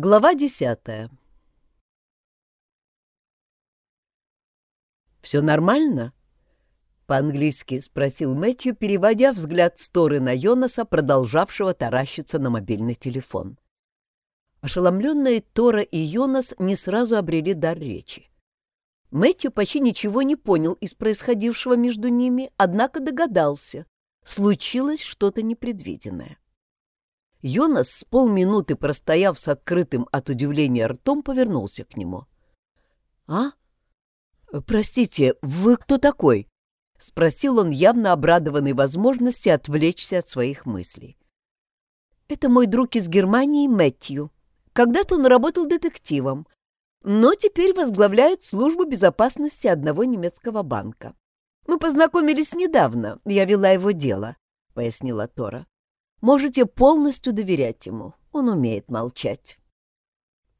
Глава десятая «Все нормально?» — по-английски спросил Мэтью, переводя взгляд с Торы на Йонаса, продолжавшего таращиться на мобильный телефон. Ошеломленные Тора и Йонас не сразу обрели дар речи. Мэтью почти ничего не понял из происходившего между ними, однако догадался. Случилось что-то непредвиденное. Йонас, с полминуты простояв с открытым от удивления ртом, повернулся к нему. «А? Простите, вы кто такой?» — спросил он, явно обрадованный возможности отвлечься от своих мыслей. «Это мой друг из Германии Мэтью. Когда-то он работал детективом, но теперь возглавляет службу безопасности одного немецкого банка. Мы познакомились недавно, я вела его дело, — пояснила Тора. Можете полностью доверять ему, он умеет молчать.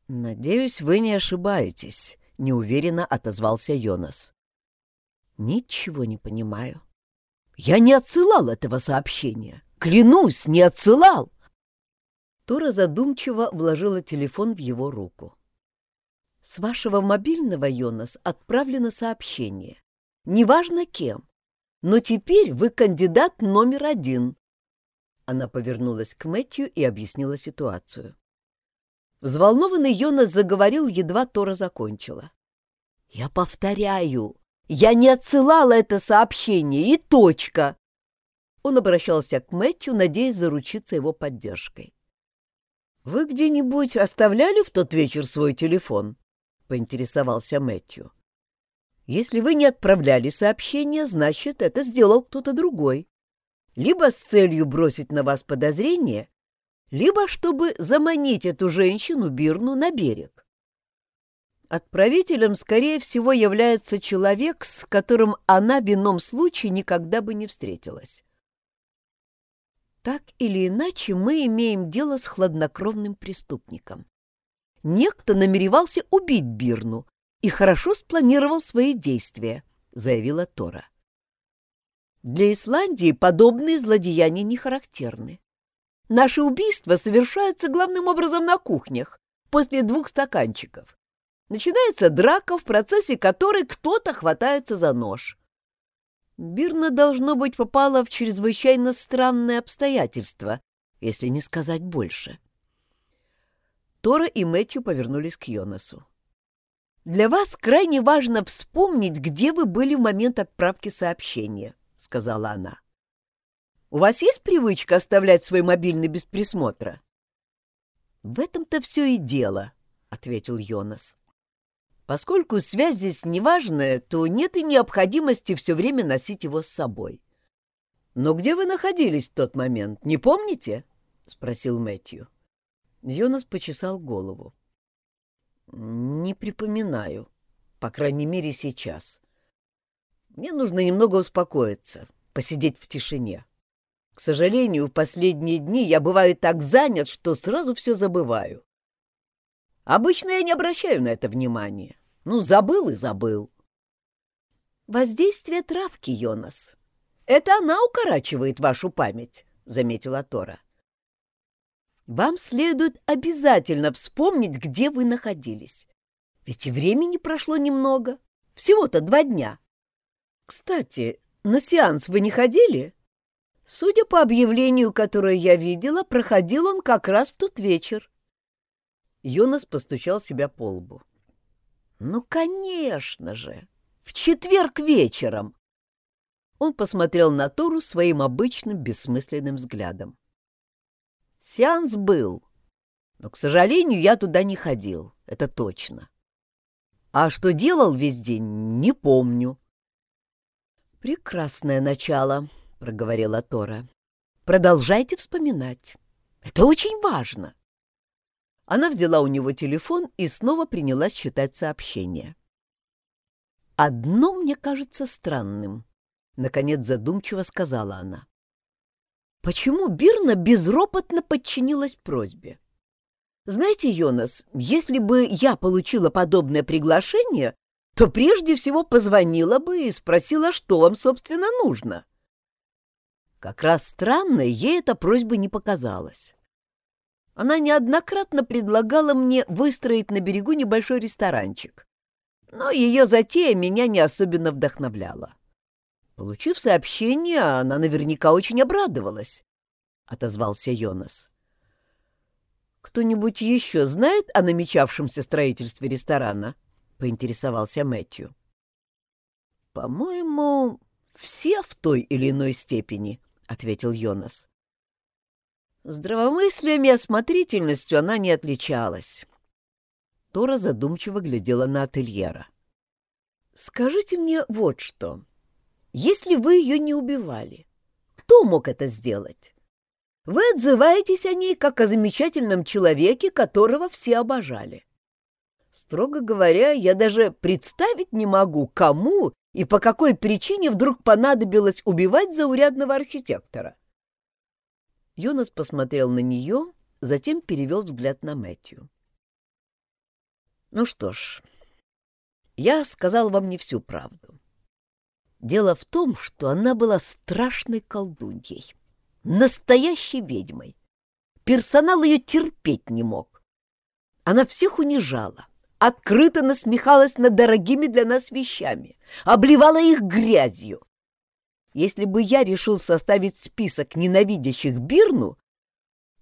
«Надеюсь, вы не ошибаетесь», — неуверенно отозвался Йонас. «Ничего не понимаю. Я не отсылал этого сообщения. Клянусь, не отсылал!» Тора задумчиво вложила телефон в его руку. С вашего мобильного, Йонас, отправлено сообщение. Неважно кем, но теперь вы кандидат номер один. Она повернулась к Мэтью и объяснила ситуацию. Взволнованный Йонас заговорил, едва Тора закончила. «Я повторяю, я не отсылала это сообщение, и точка!» Он обращался к Мэтью, надеясь заручиться его поддержкой. «Вы где-нибудь оставляли в тот вечер свой телефон?» — поинтересовался Мэтью. «Если вы не отправляли сообщение, значит, это сделал кто-то другой. Либо с целью бросить на вас подозрение, либо чтобы заманить эту женщину Бирну на берег. Отправителем, скорее всего, является человек, с которым она в ином случае никогда бы не встретилась. Так или иначе, мы имеем дело с хладнокровным преступником. Некто намеревался убить Бирну и хорошо спланировал свои действия, заявила Тора. Для Исландии подобные злодеяния не характерны. Наши убийства совершаются главным образом на кухнях, после двух стаканчиков. Начинается драка, в процессе которой кто-то хватается за нож. Бирна, должно быть, попала в чрезвычайно странные обстоятельства, если не сказать больше. Тора и Мэтью повернулись к Йонасу. «Для вас крайне важно вспомнить, где вы были в момент отправки сообщения», — сказала она. «У вас есть привычка оставлять свой мобильный без присмотра?» «В этом-то все и дело», — ответил Йонас. «Поскольку связь здесь неважная, то нет и необходимости все время носить его с собой». «Но где вы находились в тот момент, не помните?» — спросил Мэтью. Йонас почесал голову. «Не припоминаю. По крайней мере, сейчас. Мне нужно немного успокоиться, посидеть в тишине. К сожалению, в последние дни я бываю так занят, что сразу все забываю. Обычно я не обращаю на это внимания. Ну, забыл и забыл. Воздействие травки, Йонас. Это она укорачивает вашу память, — заметила Тора. Вам следует обязательно вспомнить, где вы находились. Ведь и времени прошло немного. Всего-то два дня. Кстати, на сеанс вы не ходили? Судя по объявлению, которое я видела, проходил он как раз в тот вечер. Йонас постучал себя по лбу. «Ну, конечно же! В четверг вечером!» Он посмотрел на Тору своим обычным бессмысленным взглядом. Сеанс был, но, к сожалению, я туда не ходил, это точно. А что делал весь день, не помню. «Прекрасное начало», — проговорила Тора. «Продолжайте вспоминать. Это очень важно». Она взяла у него телефон и снова принялась читать сообщение. «Одно мне кажется странным», — наконец задумчиво сказала она. Почему Бирна безропотно подчинилась просьбе? Знаете, Йонас, если бы я получила подобное приглашение, то прежде всего позвонила бы и спросила, что вам, собственно, нужно. Как раз странно, ей эта просьба не показалась. Она неоднократно предлагала мне выстроить на берегу небольшой ресторанчик. Но ее затея меня не особенно вдохновляла. Получив сообщение, она наверняка очень обрадовалась, — отозвался Йонас. «Кто-нибудь еще знает о намечавшемся строительстве ресторана?» — поинтересовался Мэтью. «По-моему, все в той или иной степени», — ответил Йонас. Здравомыслием и осмотрительностью она не отличалась. Тора задумчиво глядела на ательера. «Скажите мне вот что. Если вы ее не убивали, кто мог это сделать? Вы отзываетесь о ней как о замечательном человеке, которого все обожали. Строго говоря, я даже представить не могу, кому и по какой причине вдруг понадобилось убивать заурядного архитектора. Йонас посмотрел на нее, затем перевел взгляд на Мэтью. «Ну что ж, я сказал вам не всю правду. Дело в том, что она была страшной колдуньей, настоящей ведьмой. Персонал ее терпеть не мог. Она всех унижала, открыто насмехалась над дорогими для нас вещами, обливала их грязью. Если бы я решил составить список ненавидящих Бирну,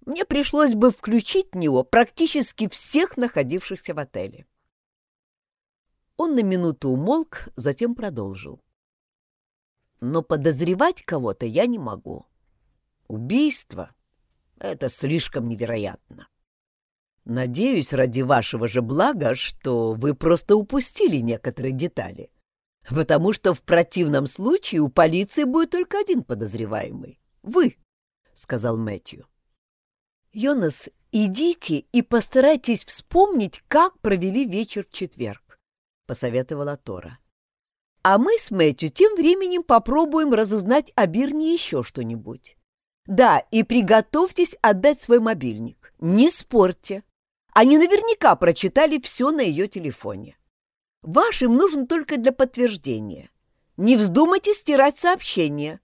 мне пришлось бы включить в него практически всех находившихся в отеле. Он на минуту умолк, затем продолжил. Но подозревать кого-то я не могу. Убийство — это слишком невероятно. Надеюсь, ради вашего же блага, что вы просто упустили некоторые детали, потому что в противном случае у полиции будет только один подозреваемый — вы, — сказал Мэтью. Йонас, идите и постарайтесь вспомнить, как провели вечер в четверг, — посоветовала Тора. А мы с Мэтью тем временем попробуем разузнать о Бирне еще что-нибудь. Да, и приготовьтесь отдать свой мобильник. Не спорьте. Они наверняка прочитали все на ее телефоне. Вашим нужен только для подтверждения. Не вздумайте стирать сообщение.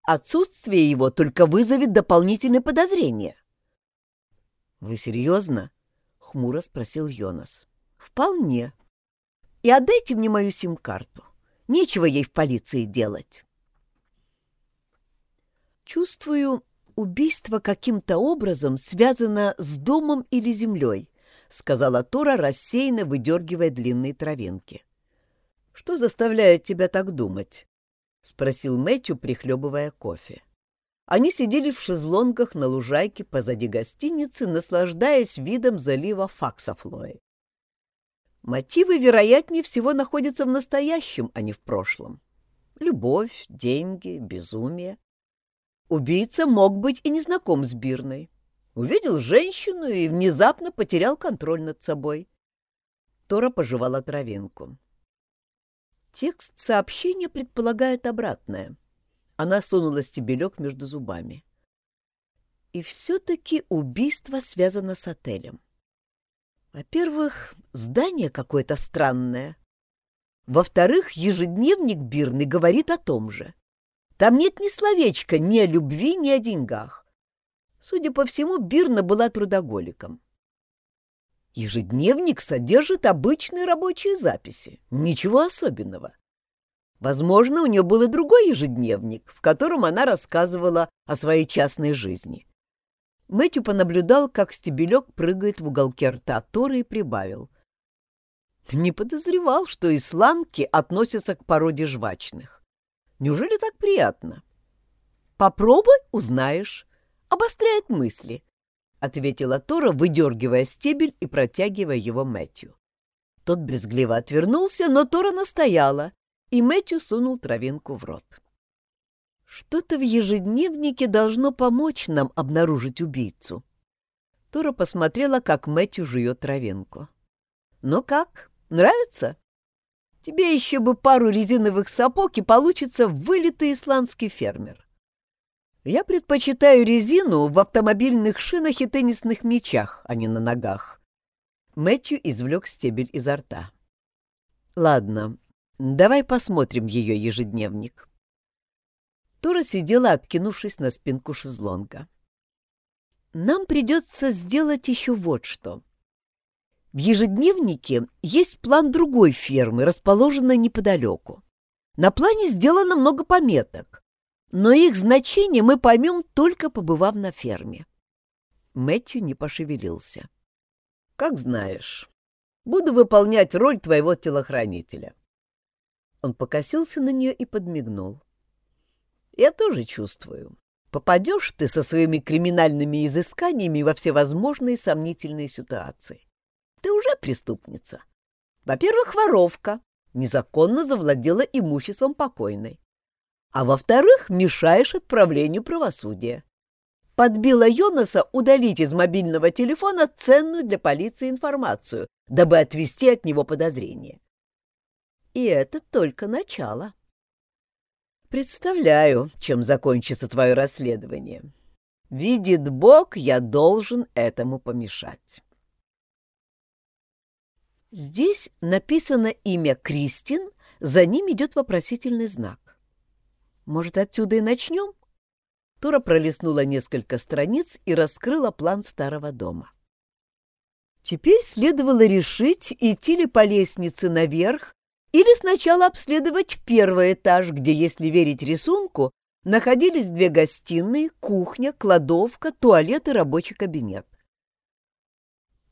Отсутствие его только вызовет дополнительные подозрения. — Вы серьезно? — хмуро спросил Йонас. — Вполне. И отдайте мне мою сим-карту. Нечего ей в полиции делать. Чувствую, убийство каким-то образом связано с домом или землей, сказала Тора, рассеянно выдергивая длинные травинки. Что заставляет тебя так думать? спросил Мэтью, прихлебывая кофе. Они сидели в шезлонгах на лужайке позади гостиницы, наслаждаясь видом залива Факсофлои. Мотивы, вероятнее всего, находятся в настоящем, а не в прошлом. Любовь, деньги, безумие. Убийца мог быть и не знаком с Бирной. Увидел женщину и внезапно потерял контроль над собой. Тора пожевала травинку. Текст сообщения предполагает обратное. Она сунула стебелек между зубами. И все-таки убийство связано с отелем. Во-первых, здание какое-то странное. Во-вторых, ежедневник Бирны говорит о том же. Там нет ни словечка ни о любви, ни о деньгах. Судя по всему, Бирна была трудоголиком. Ежедневник содержит обычные рабочие записи. Ничего особенного. Возможно, у нее был и другой ежедневник, в котором она рассказывала о своей частной жизни. Мэтью понаблюдал, как стебелек прыгает в уголке рта Торы и прибавил. Не подозревал, что исландки относятся к породе жвачных. Неужели так приятно? Попробуй, узнаешь. Обостряет мысли, — ответила Тора, выдергивая стебель и протягивая его Мэтью. Тот брезгливо отвернулся, но Тора настояла, и Мэтью сунул травинку в рот. Что-то в ежедневнике должно помочь нам обнаружить убийцу. Тора посмотрела, как Мэтью жует травинку. «Ну как, нравится?» Тебе еще бы пару резиновых сапог, и получится вылитый исландский фермер. Я предпочитаю резину в автомобильных шинах и теннисных мячах, а не на ногах. Мэтью извлек стебель изо рта. Ладно, давай посмотрим ее ежедневник. Тора сидела, откинувшись на спинку шезлонга. Нам придется сделать еще вот что. В ежедневнике есть план другой фермы, расположенной неподалеку. На плане сделано много пометок, но их значение мы поймем, только побывав на ферме. Мэтью не пошевелился. «Как знаешь. Буду выполнять роль твоего телохранителя». Он покосился на нее и подмигнул. «Я тоже чувствую. Попадешь ты со своими криминальными изысканиями во всевозможные сомнительные ситуации. Ты уже преступница. Во-первых, воровка, незаконно завладела имуществом покойной. А во-вторых, мешаешь отправлению правосудия. Подбила Йонаса удалить из мобильного телефона ценную для полиции информацию, дабы отвести от него подозрения. И это только начало. Представляю, чем закончится твое расследование. Видит Бог, я должен этому помешать. Здесь написано имя Кристин, за ним идет вопросительный знак. Может, отсюда и начнем? Тора пролистнула несколько страниц и раскрыла план старого дома. Теперь следовало решить, идти ли по лестнице наверх или сначала обследовать первый этаж, где, если верить рисунку, находились две гостиные, кухня, кладовка, туалет и рабочий кабинет.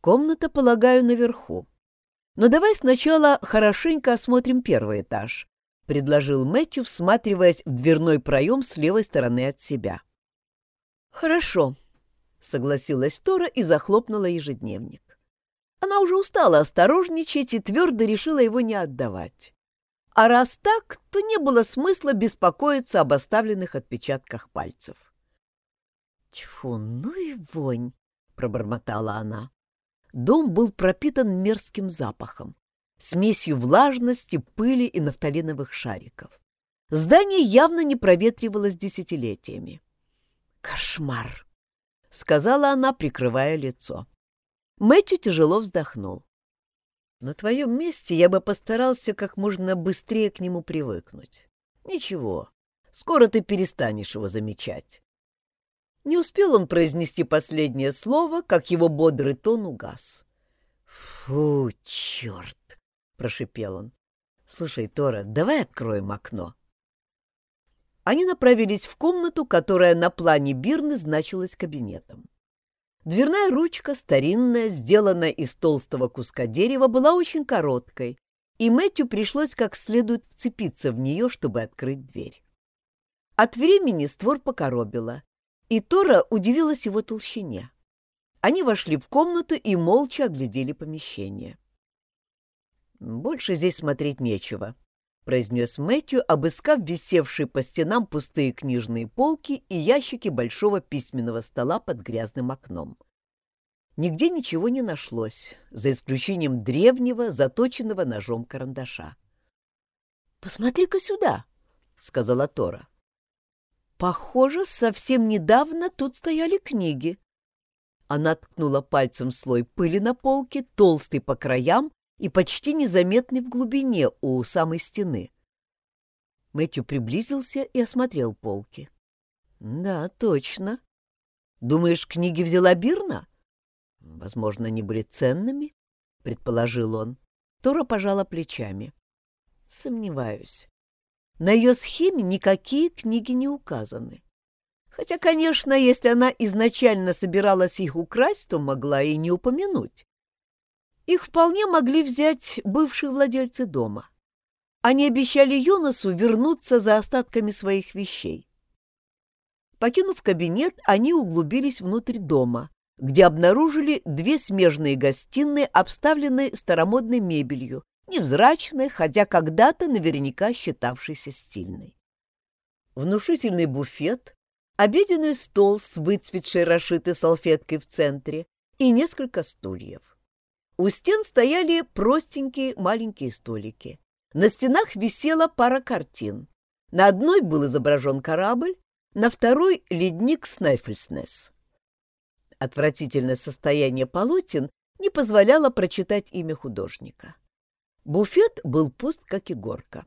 Комната, полагаю, наверху. Но давай сначала хорошенько осмотрим первый этаж, — предложил Мэтью, всматриваясь в дверной проем с левой стороны от себя. «Хорошо», — согласилась Тора и захлопнула ежедневник. Она уже устала осторожничать и твердо решила его не отдавать. А раз так, то не было смысла беспокоиться об оставленных отпечатках пальцев. «Тьфу, ну и вонь!» — пробормотала она. Дом был пропитан мерзким запахом, смесью влажности, пыли и нафталиновых шариков. Здание явно не проветривалось десятилетиями. «Кошмар!» — сказала она, прикрывая лицо. Мэтью тяжело вздохнул. На твоем месте я бы постарался как можно быстрее к нему привыкнуть. Ничего, скоро ты перестанешь его замечать. Не успел он произнести последнее слово, как его бодрый тон угас. «Фу, черт!» — прошипел он. «Слушай, Тора, давай откроем окно». Они направились в комнату, которая на плане Бирны значилась кабинетом. Дверная ручка, старинная, сделанная из толстого куска дерева, была очень короткой, и Мэтью пришлось как следует вцепиться в нее, чтобы открыть дверь. От времени створ покоробило, и Тора удивилась его толщине. Они вошли в комнату и молча оглядели помещение. «Больше здесь смотреть нечего», — произнес Мэтью, обыскав висевшие по стенам пустые книжные полки и ящики большого письменного стола под грязным окном. Нигде ничего не нашлось, за исключением древнего, заточенного ножом карандаша. «Посмотри-ка сюда», — сказала Тора. «Похоже, совсем недавно тут стояли книги». Она ткнула пальцем слой пыли на полке, толстый по краям и почти незаметный в глубине у самой стены. Мэтью приблизился и осмотрел полки. «Да, точно. Думаешь, книги взяла Бирна?» Возможно, они были ценными, предположил он. Тора пожала плечами. Сомневаюсь. На ее схеме никакие книги не указаны. Хотя, конечно, если она изначально собиралась их украсть, то могла и не упомянуть. Их вполне могли взять бывшие владельцы дома. Они обещали Йонасу вернуться за остатками своих вещей. Покинув кабинет, они углубились внутрь дома, где обнаружили две смежные гостиные, обставленные старомодной мебелью, невзрачной, хотя когда-то наверняка считавшейся стильной. Внушительный буфет, обеденный стол с выцветшей расшитой салфеткой в центре и несколько стульев. У стен стояли простенькие маленькие столики. На стенах висела пара картин. На одной был изображен корабль, на второй — ледник Снайфельснес. Отвратительное состояние полотен не позволяло прочитать имя художника. Буфет был пуст, как и горка.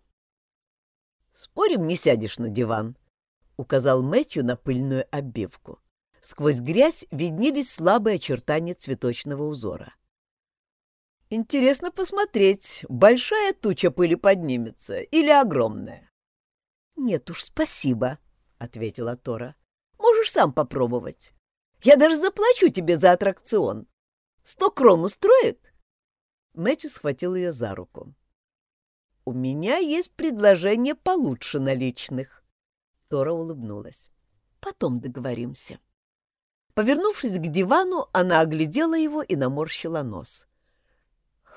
«Спорим, не сядешь на диван», — указал Мэтью на пыльную обивку. Сквозь грязь виднелись слабые очертания цветочного узора. «Интересно посмотреть, большая туча пыли поднимется или огромная?» «Нет уж, спасибо», — ответила Тора. «Можешь сам попробовать. Я даже заплачу тебе за аттракцион. Сто крон устроит?» Мэтью схватил ее за руку. «У меня есть предложение получше наличных». Тора улыбнулась. «Потом договоримся». Повернувшись к дивану, она оглядела его и наморщила нос.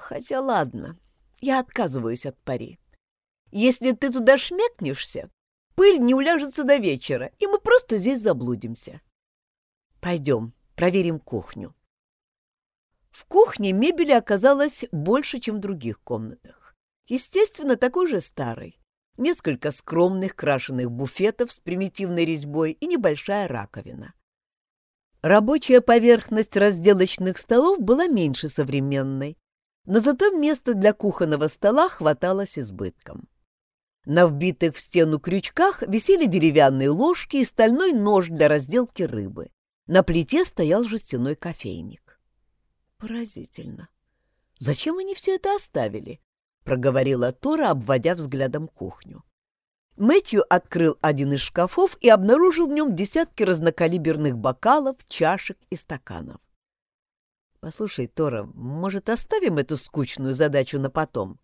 «Хотя ладно, я отказываюсь от пари. Если ты туда шмякнешься, пыль не уляжется до вечера, и мы просто здесь заблудимся. Пойдем, проверим кухню». В кухне мебели оказалось больше, чем в других комнатах. Естественно, такой же старой. Несколько скромных крашеных буфетов с примитивной резьбой и небольшая раковина. Рабочая поверхность разделочных столов была меньше современной, но зато места для кухонного стола хватало с избытком. На вбитых в стену крючках висели деревянные ложки и стальной нож для разделки рыбы. На плите стоял жестяной кофейник. Поразительно. Зачем они все это оставили? проговорила Тора, обводя взглядом кухню. Мэтью открыл один из шкафов и обнаружил в нем десятки разнокалиберных бокалов, чашек и стаканов. «Послушай, Тора, может, оставим эту скучную задачу на потом?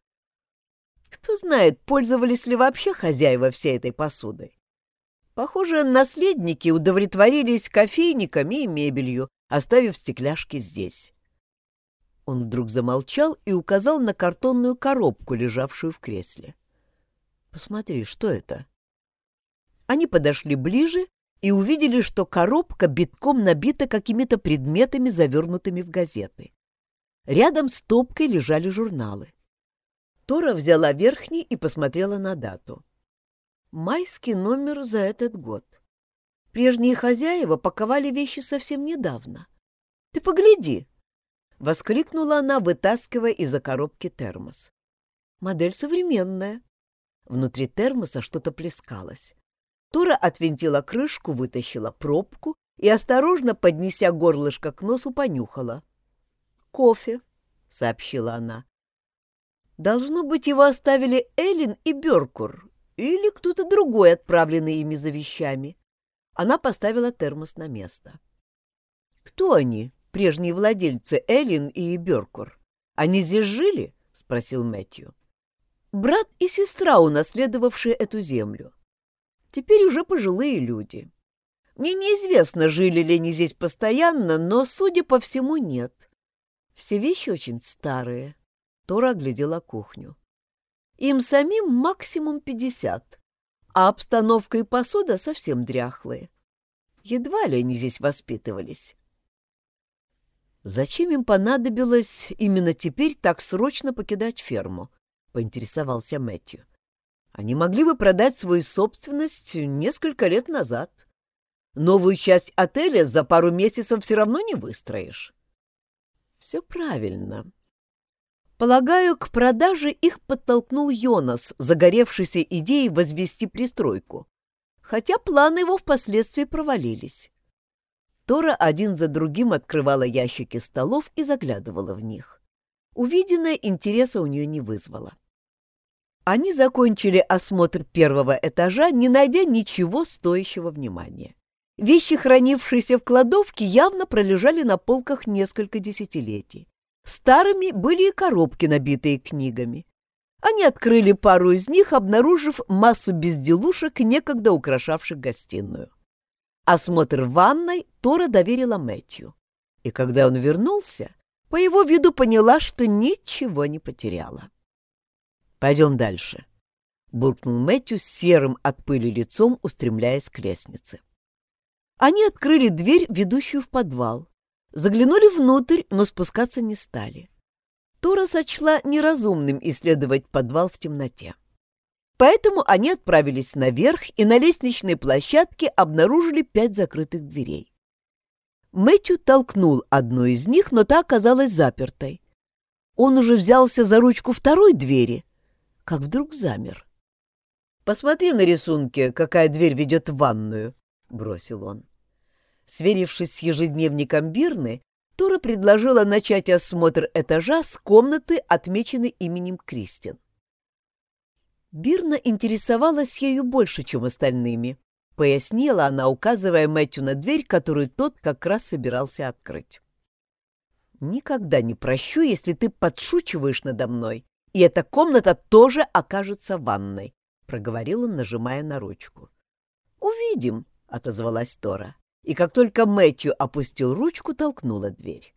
Кто знает, пользовались ли вообще хозяева всей этой посудой? Похоже, наследники удовлетворились кофейниками и мебелью, оставив стекляшки здесь». Он вдруг замолчал и указал на картонную коробку, лежавшую в кресле. Посмотри, что это?» Они подошли ближе и увидели, что коробка битком набита какими-то предметами, завернутыми в газеты. Рядом с топкой лежали журналы. Тора взяла верхний и посмотрела на дату. Майский номер за этот год. Прежние хозяева паковали вещи совсем недавно. Ты погляди! — воскликнула она, вытаскивая из-за коробки термос. Модель современная. Внутри термоса что-то плескалось. Тура отвинтила крышку, вытащила пробку и, осторожно поднеся горлышко к носу, понюхала. «Кофе», — сообщила она. «Должно быть, его оставили Эллин и Бёркур или кто-то другой, отправленный ими за вещами». Она поставила термос на место. «Кто они, прежние владельцы Эллин и Бёркур? Они здесь жили?» — спросил Мэтью брат и сестра, унаследовавшие эту землю. Теперь уже пожилые люди. Мне неизвестно, жили ли они здесь постоянно, но, судя по всему, нет. Все вещи очень старые. Тора оглядела кухню. Им самим максимум пятьдесят, а обстановка и посуда совсем дряхлые. Едва ли они здесь воспитывались. Зачем им понадобилось именно теперь так срочно покидать ферму? — поинтересовался Мэтью. «Они могли бы продать свою собственность несколько лет назад. Новую часть отеля за пару месяцев все равно не выстроишь». «Все правильно», Полагаю, к продаже их подтолкнул Йонас, загоревшийся идеей возвести пристройку, хотя планы его впоследствии провалились. Тора один за другим открывала ящики столов и заглядывала в них. Увиденное интереса у нее не вызвало. Они закончили осмотр первого этажа, не найдя ничего стоящего внимания. Вещи, хранившиеся в кладовке, явно пролежали на полках несколько десятилетий. Старыми были и коробки, набитые книгами. Они открыли пару из них, обнаружив массу безделушек, некогда украшавших гостиную. Осмотр ванной Тора доверила Мэтью. И когда он вернулся, по его виду поняла, что ничего не потеряла. «Пойдем дальше», — буркнул Мэтью с серым от пыли лицом, устремляясь к лестнице. Они открыли дверь, ведущую в подвал. Заглянули внутрь, но спускаться не стали. Тора сочла неразумным исследовать подвал в темноте. Поэтому они отправились наверх и на лестничной площадке обнаружили пять закрытых дверей. Мэтью толкнул одну из них, но та оказалась запертой. Он уже взялся за ручку второй двери, как вдруг замер. «Посмотри на рисунке, какая дверь ведет в ванную», — бросил он. Сверившись с ежедневником Бирны, Тора предложила начать осмотр этажа с комнаты, отмеченной именем Кристин. Бирна интересовалась ею больше, чем остальными, пояснила она, указывая Мэтью на дверь, которую тот как раз собирался открыть. «Никогда не прощу, если ты подшучиваешь надо мной, и эта комната тоже окажется ванной», — проговорил он, нажимая на ручку. «Увидим», — отозвалась Тора и как только Мэтью опустил ручку, толкнула дверь.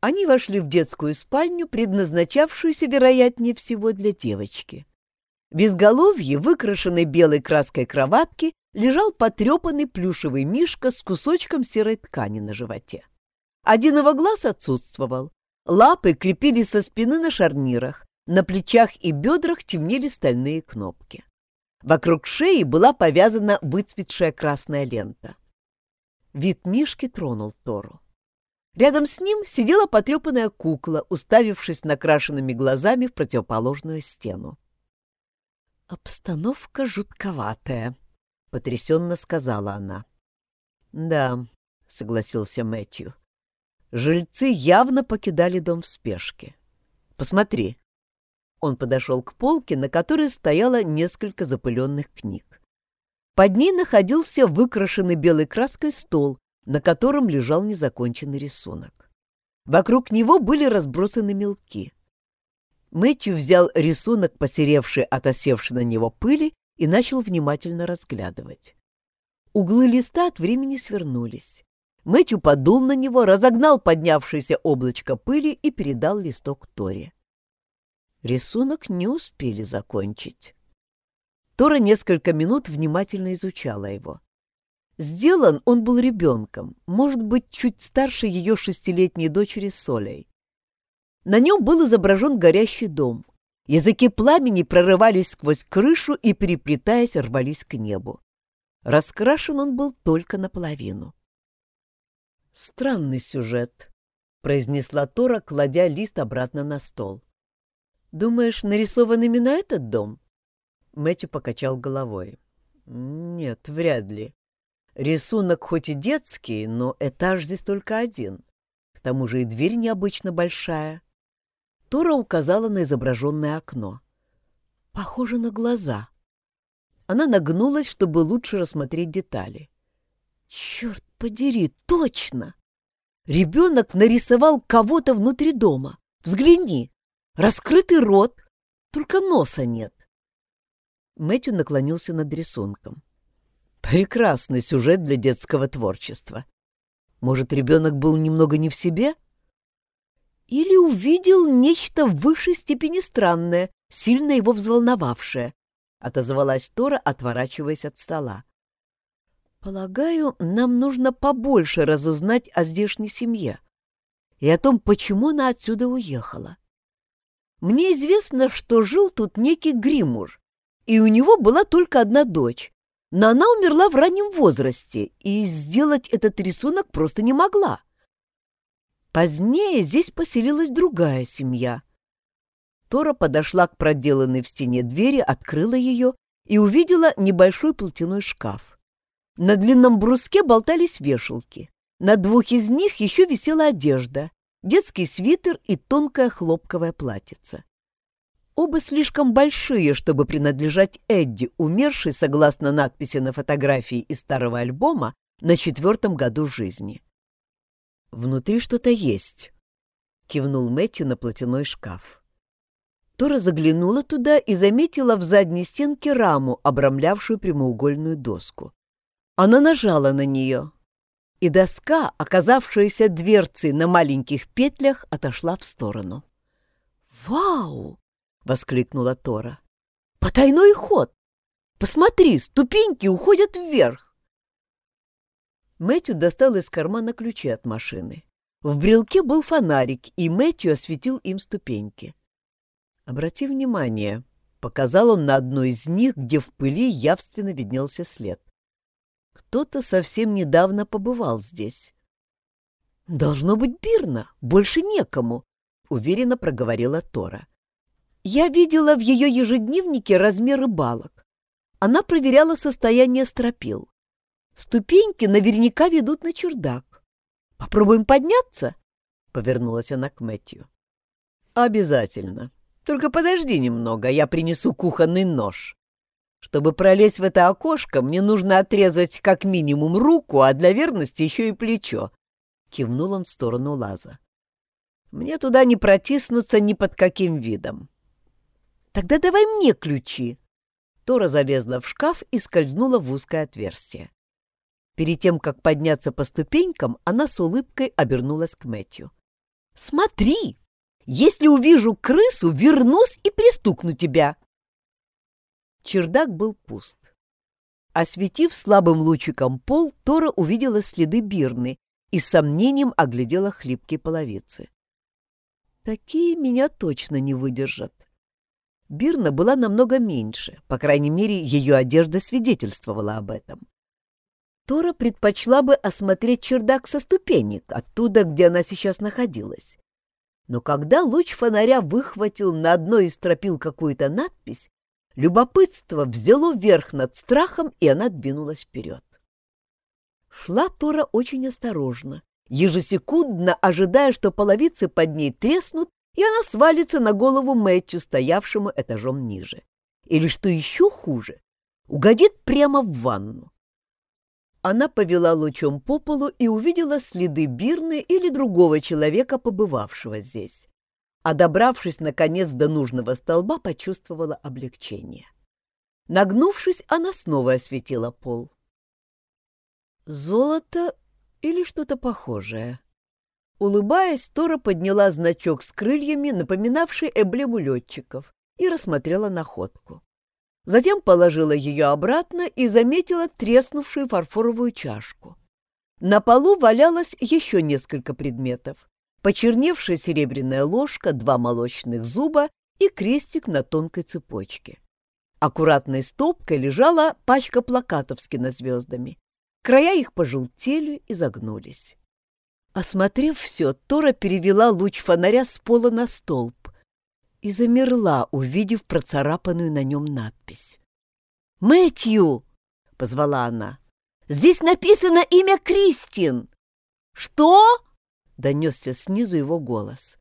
Они вошли в детскую спальню, предназначавшуюся, вероятнее всего, для девочки. В изголовье, выкрашенной белой краской кроватки, лежал потрепанный плюшевый мишка с кусочком серой ткани на животе. Один его глаз отсутствовал. Лапы крепились со спины на шарнирах, на плечах и бедрах темнели стальные кнопки. Вокруг шеи была повязана выцветшая красная лента. Вид Мишки тронул Тору. Рядом с ним сидела потрепанная кукла, уставившись накрашенными глазами в противоположную стену. «Обстановка жутковатая», — потрясенно сказала она. «Да», — согласился Мэтью. «Жильцы явно покидали дом в спешке. Посмотри». Он подошел к полке, на которой стояло несколько запыленных книг. Под ней находился выкрашенный белой краской стол, на котором лежал незаконченный рисунок. Вокруг него были разбросаны мелки. Мэтью взял рисунок, посеревший от осевшей на него пыли, и начал внимательно разглядывать. Углы листа от времени свернулись. Мэтью подул на него, разогнал поднявшееся облачко пыли и передал листок Торе. Рисунок не успели закончить. Тора несколько минут внимательно изучала его. Сделан он был ребенком, может быть, чуть старше ее шестилетней дочери Солей. На нем был изображен горящий дом. Языки пламени прорывались сквозь крышу и, переплетаясь, рвались к небу. Раскрашен он был только наполовину. «Странный сюжет», — произнесла Тора, кладя лист обратно на стол. «Думаешь, нарисован именно этот дом?» Мэтью покачал головой. «Нет, вряд ли. Рисунок хоть и детский, но этаж здесь только один. К тому же и дверь необычно большая». Тора указала на изображенное окно. «Похоже на глаза». Она нагнулась, чтобы лучше рассмотреть детали. «Черт подери, точно! Ребенок нарисовал кого-то внутри дома. Взгляни! Раскрытый рот, только носа нет. Мэтью наклонился над рисунком. Прекрасный сюжет для детского творчества. Может, ребенок был немного не в себе? Или увидел нечто в высшей степени странное, сильно его взволновавшее, — отозвалась Тора, отворачиваясь от стола. «Полагаю, нам нужно побольше разузнать о здешней семье и о том, почему она отсюда уехала. Мне известно, что жил тут некий Гримур, и у него была только одна дочь, но она умерла в раннем возрасте, и сделать этот рисунок просто не могла. Позднее здесь поселилась другая семья. Тора подошла к проделанной в стене двери, открыла ее и увидела небольшой платяной шкаф. На длинном бруске болтались вешалки. На двух из них еще висела одежда, детский свитер и тонкое хлопковое платьице. Оба слишком большие, чтобы принадлежать Эдди, умершей, согласно надписи на фотографии из старого альбома, на четвертом году жизни. «Внутри что-то есть», — кивнул Мэтью на платяной шкаф. Тора заглянула туда и заметила в задней стенке раму, обрамлявшую прямоугольную доску. Она нажала на нее, и доска, оказавшаяся дверцей на маленьких петлях, отошла в сторону. «Вау!» воскликнула Тора. Потайной ход! Посмотри, ступеньки уходят вверх. Мэтью достал из кармана ключи от машины. В брелке был фонарик, и Мэтью осветил им ступеньки. «Обрати внимание», — показал он на одной из них, где в пыли явственно виднелся след. «Кто-то совсем недавно побывал здесь». «Должно быть Бирна, больше некому», — уверенно проговорила Тора. Я видела в ее ежедневнике размеры балок. Она проверяла состояние стропил. Ступеньки наверняка ведут на чердак. Попробуем подняться?» — повернулась она к Мэтью. «Обязательно. Только подожди немного, я принесу кухонный нож. Чтобы пролезть в это окошко, мне нужно отрезать как минимум руку, а для верности еще и плечо», — кивнул он в сторону лаза. «Мне туда не протиснуться ни под каким видом». «Тогда давай мне ключи». Тора залезла в шкаф и скользнула в узкое отверстие. Перед тем, как подняться по ступенькам, она с улыбкой обернулась к Мэтью. «Смотри! Если увижу крысу, вернусь и пристукну тебя!» Чердак был пуст. Осветив слабым лучиком пол, Тора увидела следы Бирны и с сомнением оглядела хлипкие половицы. «Такие меня точно не выдержат». Бирна была намного меньше, по крайней мере, ее одежда свидетельствовала об этом. Тора предпочла бы осмотреть чердак со ступенек, оттуда, где она сейчас находилась. Но когда луч фонаря выхватил на одной из тропил какую-то надпись, любопытство взяло верх над страхом, и она двинулась вперед. Шла Тора очень осторожно, ежесекундно ожидая, что половицы под ней треснут, и она свалится на голову Мэтью, стоявшему этажом ниже. Или, что еще хуже, угодит прямо в ванну. Она повела лучом по полу и увидела следы Бирны или другого человека, побывавшего здесь. А добравшись, наконец, до нужного столба, почувствовала облегчение. Нагнувшись, она снова осветила пол. Золото или что-то похожее. Улыбаясь, Тора подняла значок с крыльями, напоминавший эмблему летчиков, и рассмотрела находку. Затем положила ее обратно и заметила треснувшую фарфоровую чашку. На полу валялось еще несколько предметов. Почерневшая серебряная ложка, два молочных зуба и крестик на тонкой цепочке. Аккуратной стопкой лежала пачка плакатов с кинозвездами. Края их пожелтели и загнулись. Осмотрев все, Тора перевела луч фонаря с пола на столб, и замерла, увидев процарапанную на нем надпись. «Мэтью!» — позвала она. «Здесь написано имя Кристин!» «Что?» — донесся снизу его голос.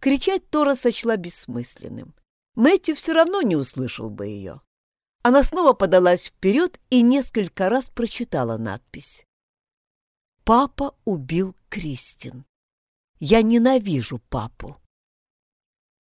Кричать Тора сочла бессмысленным. Мэтью все равно не услышал бы ее. Она снова подалась вперед и несколько раз прочитала надпись. «Папа убил Кристин. Я ненавижу папу».